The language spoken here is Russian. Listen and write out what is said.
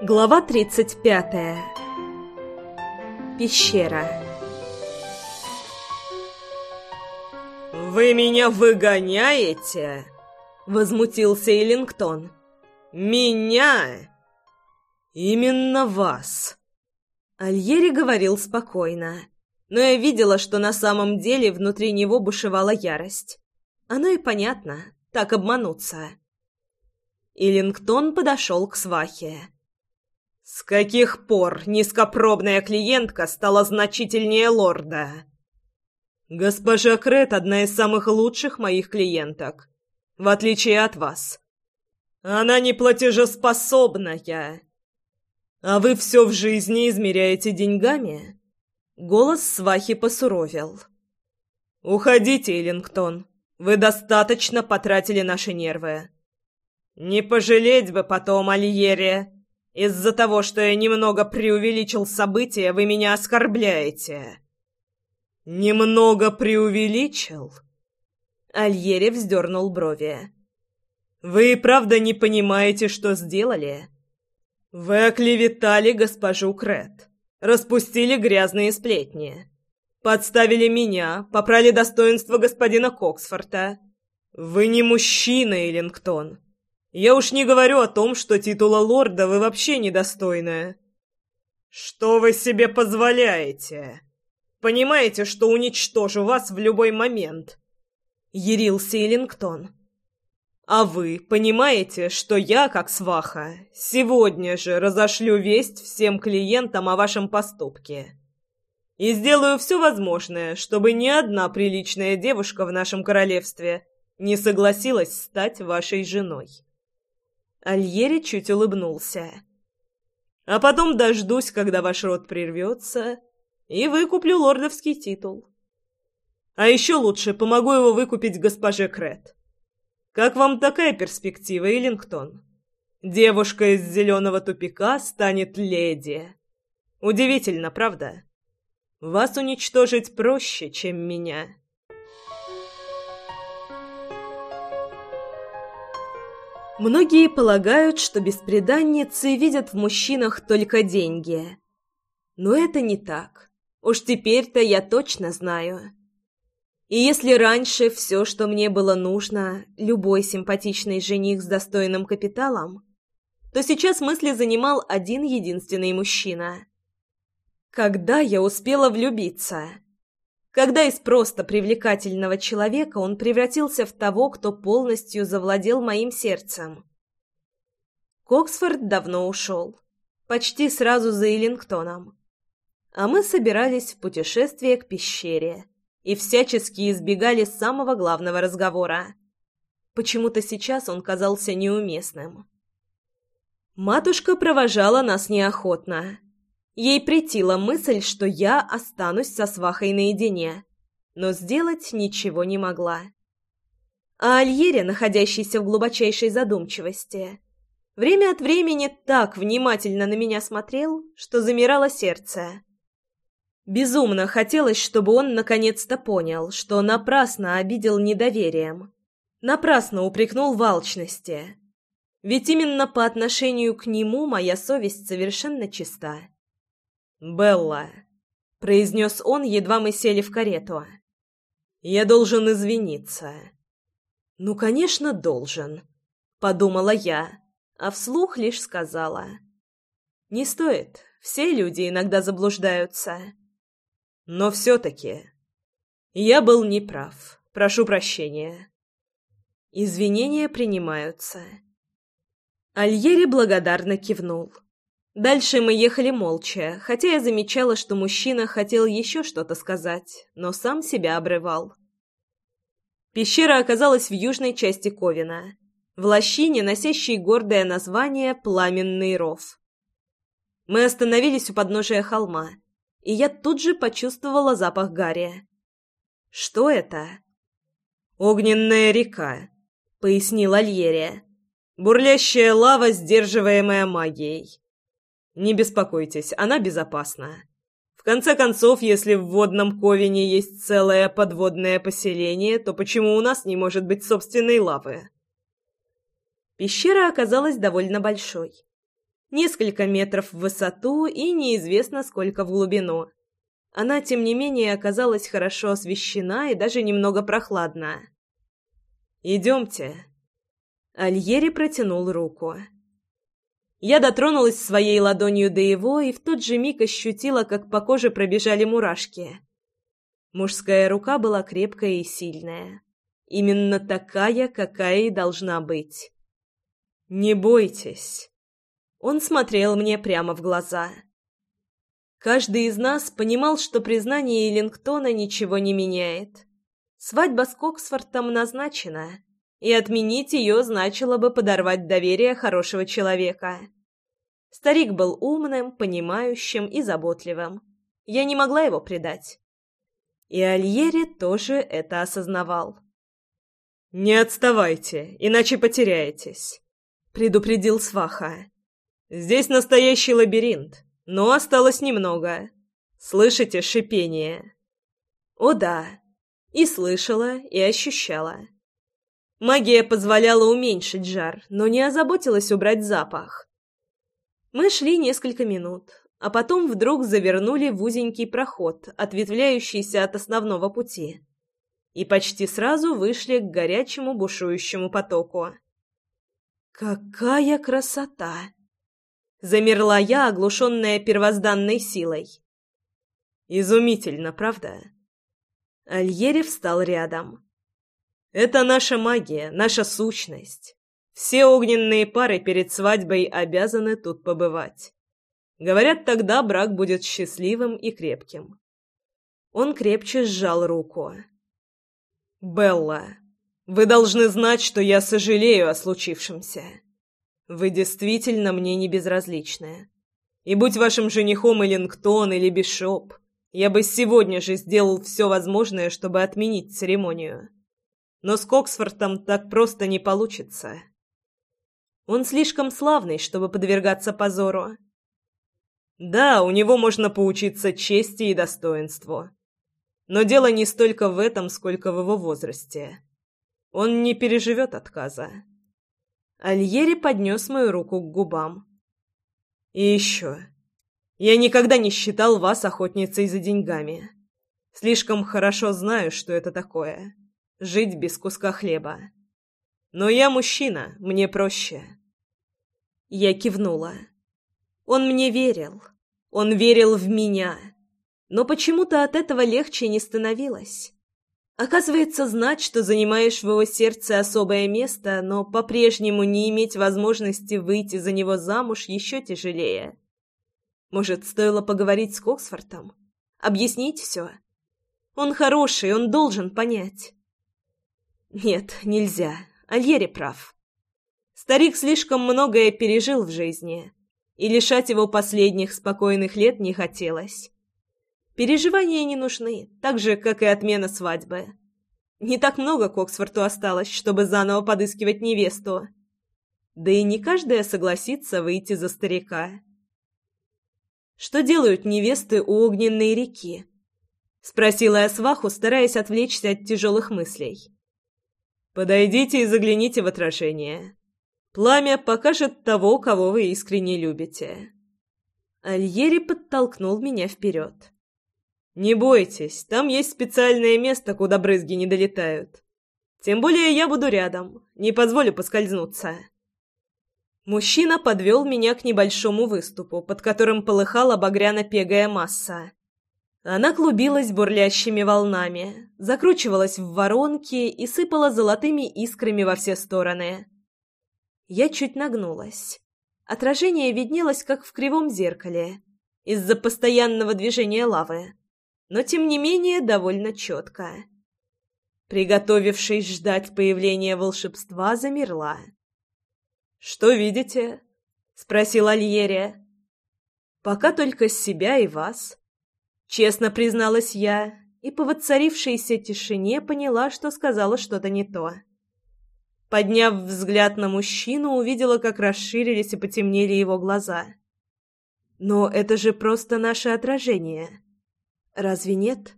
Глава 35. Пещера. «Вы меня выгоняете?» — возмутился Эллингтон. «Меня? Именно вас!» Альери говорил спокойно, но я видела, что на самом деле внутри него бушевала ярость. Оно и понятно, так обмануться. Эллингтон подошел к свахе. «С каких пор низкопробная клиентка стала значительнее лорда?» «Госпожа Крет — одна из самых лучших моих клиенток, в отличие от вас. Она не платежеспособная. А вы все в жизни измеряете деньгами?» Голос свахи посуровил. «Уходите, Эллингтон. Вы достаточно потратили наши нервы. Не пожалеть бы потом, Альерия. Из-за того, что я немного преувеличил события, вы меня оскорбляете. Немного преувеличил? Альери вздернул брови. Вы и правда не понимаете, что сделали? Вы оклеветали госпожу Крет, распустили грязные сплетни, подставили меня, попрали достоинство господина Коксфорта. Вы не мужчина, Эллингтон. Я уж не говорю о том, что титула лорда вы вообще недостойная. Что вы себе позволяете? Понимаете, что уничтожу вас в любой момент? Ярился Эллингтон. А вы понимаете, что я, как сваха, сегодня же разошлю весть всем клиентам о вашем поступке и сделаю все возможное, чтобы ни одна приличная девушка в нашем королевстве не согласилась стать вашей женой. Альери чуть улыбнулся. «А потом дождусь, когда ваш род прервется, и выкуплю лордовский титул. А еще лучше помогу его выкупить госпоже Крет. Как вам такая перспектива, Эллингтон? Девушка из зеленого тупика станет леди. Удивительно, правда? Вас уничтожить проще, чем меня». Многие полагают, что беспреданницы видят в мужчинах только деньги. Но это не так. Уж теперь-то я точно знаю. И если раньше все, что мне было нужно, любой симпатичный жених с достойным капиталом, то сейчас мысли занимал один единственный мужчина. Когда я успела влюбиться? когда из просто привлекательного человека он превратился в того, кто полностью завладел моим сердцем. Коксфорд давно ушел, почти сразу за Эллингтоном. А мы собирались в путешествие к пещере и всячески избегали самого главного разговора. Почему-то сейчас он казался неуместным. Матушка провожала нас неохотно. Ей претила мысль, что я останусь со свахой наедине, но сделать ничего не могла. А Альере, находящийся в глубочайшей задумчивости, время от времени так внимательно на меня смотрел, что замирало сердце. Безумно хотелось, чтобы он наконец-то понял, что напрасно обидел недоверием, напрасно упрекнул в алчности. Ведь именно по отношению к нему моя совесть совершенно чиста. «Белла», — произнес он, едва мы сели в карету. «Я должен извиниться». «Ну, конечно, должен», — подумала я, а вслух лишь сказала. «Не стоит, все люди иногда заблуждаются». «Но все-таки...» «Я был неправ, прошу прощения». Извинения принимаются. Альери благодарно кивнул. Дальше мы ехали молча, хотя я замечала, что мужчина хотел еще что-то сказать, но сам себя обрывал. Пещера оказалась в южной части Ковина, в лощине, носящей гордое название «Пламенный ров». Мы остановились у подножия холма, и я тут же почувствовала запах гари. «Что это?» «Огненная река», — пояснила Льерия. «Бурлящая лава, сдерживаемая магией». Не беспокойтесь, она безопасна. В конце концов, если в водном Ковине есть целое подводное поселение, то почему у нас не может быть собственной лавы? Пещера оказалась довольно большой. Несколько метров в высоту и неизвестно сколько в глубину. Она, тем не менее, оказалась хорошо освещена и даже немного прохладна. «Идемте». Альери протянул руку. «Идемте». Я дотронулась своей ладонью до его и в тот же миг ощутила, как по коже пробежали мурашки. Мужская рука была крепкая и сильная. Именно такая, какая и должна быть. «Не бойтесь!» Он смотрел мне прямо в глаза. Каждый из нас понимал, что признание Эллингтона ничего не меняет. Свадьба с Коксфортом назначена и отменить ее значило бы подорвать доверие хорошего человека. Старик был умным, понимающим и заботливым. Я не могла его предать. И Альери тоже это осознавал. «Не отставайте, иначе потеряетесь», — предупредил Сваха. «Здесь настоящий лабиринт, но осталось немного. Слышите шипение?» «О да, и слышала, и ощущала». Магия позволяла уменьшить жар, но не озаботилась убрать запах. Мы шли несколько минут, а потом вдруг завернули в узенький проход, ответвляющийся от основного пути, и почти сразу вышли к горячему бушующему потоку. «Какая красота!» Замерла я, оглушенная первозданной силой. «Изумительно, правда?» Альери встал рядом. Это наша магия, наша сущность. Все огненные пары перед свадьбой обязаны тут побывать. Говорят, тогда брак будет счастливым и крепким. Он крепче сжал руку. «Белла, вы должны знать, что я сожалею о случившемся. Вы действительно мне не безразличны. И будь вашим женихом Эллингтон или Бишоп, я бы сегодня же сделал все возможное, чтобы отменить церемонию. Но с Коксфортом так просто не получится. Он слишком славный, чтобы подвергаться позору. Да, у него можно поучиться чести и достоинству. Но дело не столько в этом, сколько в его возрасте. Он не переживет отказа. Альери поднес мою руку к губам. «И еще. Я никогда не считал вас охотницей за деньгами. Слишком хорошо знаю, что это такое жить без куска хлеба. Но я мужчина, мне проще. Я кивнула. Он мне верил. Он верил в меня. Но почему-то от этого легче не становилось. Оказывается, знать, что занимаешь в его сердце особое место, но по-прежнему не иметь возможности выйти за него замуж еще тяжелее. Может, стоило поговорить с Коксфортом? Объяснить все? Он хороший, он должен понять. Нет, нельзя. Альери прав. Старик слишком многое пережил в жизни, и лишать его последних спокойных лет не хотелось. Переживания не нужны, так же, как и отмена свадьбы. Не так много к Оксфорту осталось, чтобы заново подыскивать невесту. Да и не каждая согласится выйти за старика. «Что делают невесты у огненной реки?» — спросила я сваху, стараясь отвлечься от тяжелых мыслей. Подойдите и загляните в отражение. Пламя покажет того, кого вы искренне любите». Альери подтолкнул меня вперед. «Не бойтесь, там есть специальное место, куда брызги не долетают. Тем более я буду рядом, не позволю поскользнуться». Мужчина подвел меня к небольшому выступу, под которым полыхала багряно-пегая масса. Она клубилась бурлящими волнами, закручивалась в воронки и сыпала золотыми искрами во все стороны. Я чуть нагнулась. Отражение виднелось, как в кривом зеркале, из-за постоянного движения лавы, но, тем не менее, довольно четко. Приготовившись ждать появления волшебства, замерла. «Что видите?» — спросил Альерия. «Пока только себя и вас», Честно призналась я, и по воцарившейся тишине поняла, что сказала что-то не то. Подняв взгляд на мужчину, увидела, как расширились и потемнели его глаза. «Но это же просто наше отражение. Разве нет?»